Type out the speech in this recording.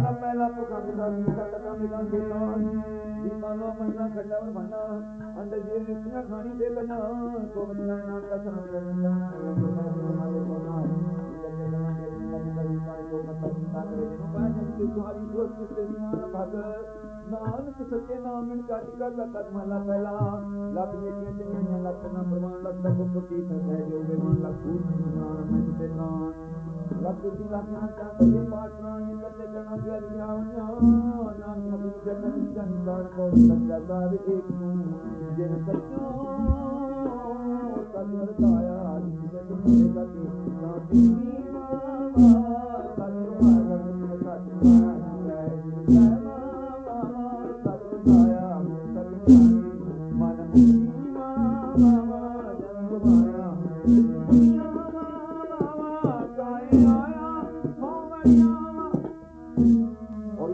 पहला पहला पुखा मिला मिला टका मिला मिला दीपालो मन्ना खट्टा और भन्ना अंडे जीर निकना खानी दे लना तो बन्ना ना कसम ले लना तुम्हारे कोना नानक सच्चे नाम इन काटिका का कदमला पहला लख ये कहते हैं लख ना प्रमाण लख तक पुटी सह जो बेमान लख पूर्ण नाम इन पे नाम देती लागियाँ चाहते ये पाटना ये करते जना कर जाओ ना ना कभी जन्म चंदार को चंदार एक ये सच्चो तलवर काया जिसे तुम्हें लगे ना दिल्ली मामा तलवर मारन में सच्चा Bye.